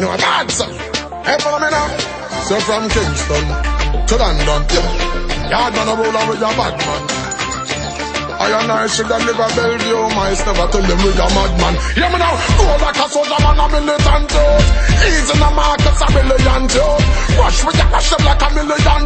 know bad, sir. Hey, follow me now. So from Kingston to London, yeah. Yard man a roll on with your bad man. I and I should have never Bellevue mice Never tell them we a madman Hear me now Go like a soldier man a militant youth Easy in the markets a million joke Rush with ya rush them like a million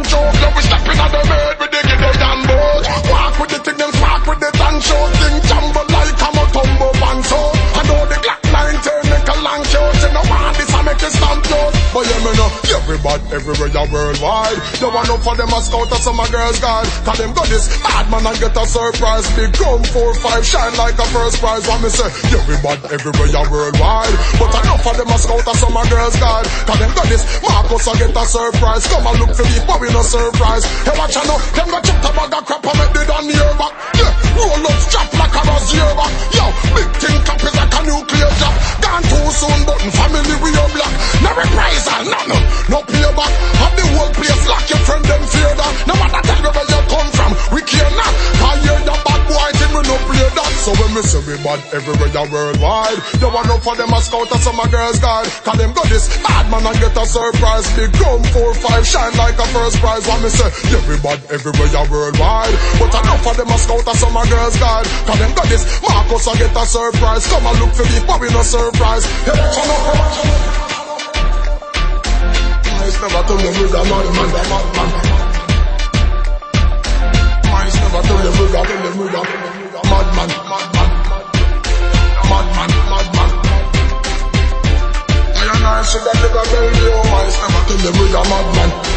But yeah me know Everybody everywhere ya worldwide You want know for them a scout or some a girls guide Cause them got this bad man and get a surprise. Big gun, four, five, shine like a first prize. What me say? Everybody, everywhere, you worldwide. But enough of them a scout and some a girls guide. Cause them got this, Marcus I get a surprise. Come and look for me, but we no surprise. Hey, watch out now, them got chucked a bag of crap and make no, payback. Have the whole place lock your friend them fear that. No matter tell me where you come from, we care not. You're the bad boy thing, we no play that. So when me say we bad everywhere worldwide, you want know for them a scout or some a girls guide. Cause them got this bad man and get a surprise. Big gun, four, five, shine like a first prize. What me say, yeah we bad everywhere worldwide. But enough for them a scout or some a girls guide. Cause them got this Marcus I get a surprise. Come and look for me, but we no surprise. Hey, turn up, the booger, man, man, man, man. I never do the booger, do the booger. Madman, madman. Madman, madman. I and I should have never been the old mice, never do the booger, madman.